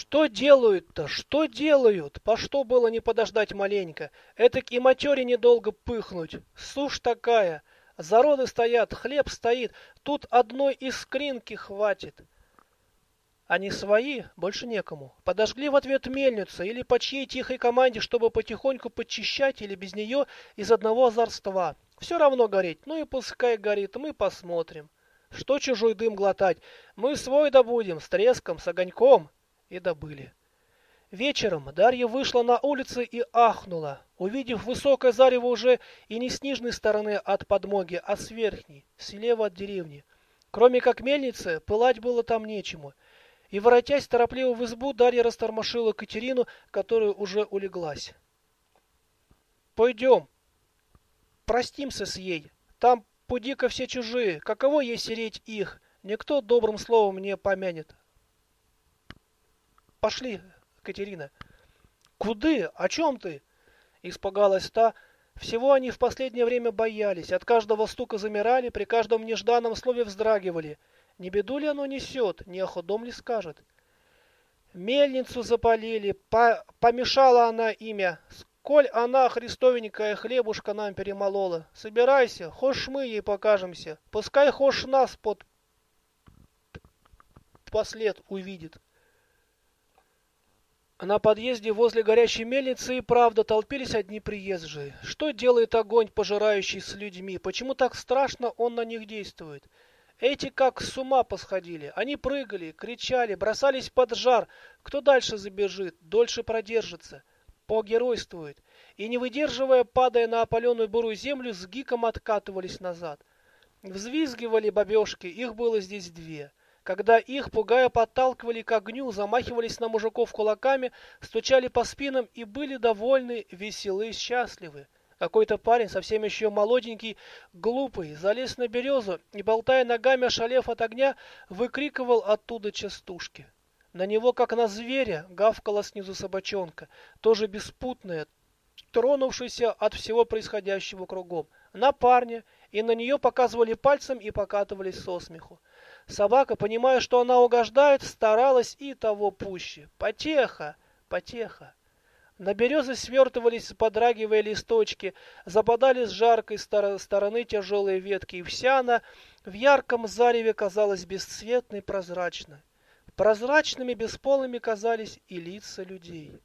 Что делают-то? Что делают? По что было не подождать маленько? Этак и матере недолго пыхнуть. Сушь такая. Зароды стоят, хлеб стоит. Тут одной искринки хватит. Они свои, больше некому. Подожгли в ответ мельницу или по чьей тихой команде, чтобы потихоньку подчищать или без нее из одного озорства. Все равно гореть, ну и пускай горит, мы посмотрим. Что чужой дым глотать? Мы свой добудем, с треском, с огоньком. И добыли. Вечером Дарья вышла на улицу и ахнула, увидев высокое зарево уже и не с нижней стороны от подмоги, а с верхней, слева от деревни. Кроме как мельницы, пылать было там нечему — и, воротясь торопливо в избу, Дарья растормошила Катерину, которая уже улеглась. «Пойдем, простимся с ей. Там пуди-ка все чужие. Каково ей сереть их? Никто добрым словом не помянет». «Пошли, Катерина». «Куды? О чем ты?» Испугалась та. Всего они в последнее время боялись. От каждого стука замирали, при каждом нежданном слове вздрагивали – не беду ли оно несет, не о худом ли скажет? Мельницу запалили, по помешала она имя. Сколь она, христовенькая, хлебушка нам перемолола. Собирайся, хошь мы ей покажемся. Пускай хошь нас под послед увидит. На подъезде возле горящей мельницы и правда толпились одни приезжие. Что делает огонь, пожирающий с людьми? Почему так страшно он на них действует? Эти как с ума посходили. Они прыгали, кричали, бросались под жар. Кто дальше забежит, дольше продержится. Погеройствует. И не выдерживая, падая на опаленную бурую землю, с гиком откатывались назад. Взвизгивали бабешки, их было здесь две. Когда их, пугая, подталкивали к огню, замахивались на мужиков кулаками, стучали по спинам и были довольны, веселы, счастливы. Какой-то парень, совсем еще молоденький, глупый, залез на березу и, болтая ногами, ошалев от огня, выкрикивал оттуда частушки. На него, как на зверя, гавкала снизу собачонка, тоже беспутная, тронувшаяся от всего происходящего кругом. На парня, и на нее показывали пальцем и покатывались со смеху. Собака, понимая, что она угождает, старалась и того пуще. Потеха, потеха. На березы свертывались, подрагивая листочки, западали с жаркой стороны тяжелые ветки, и вся она в ярком зареве казалась бесцветной, прозрачной. Прозрачными, бесполыми казались и лица людей.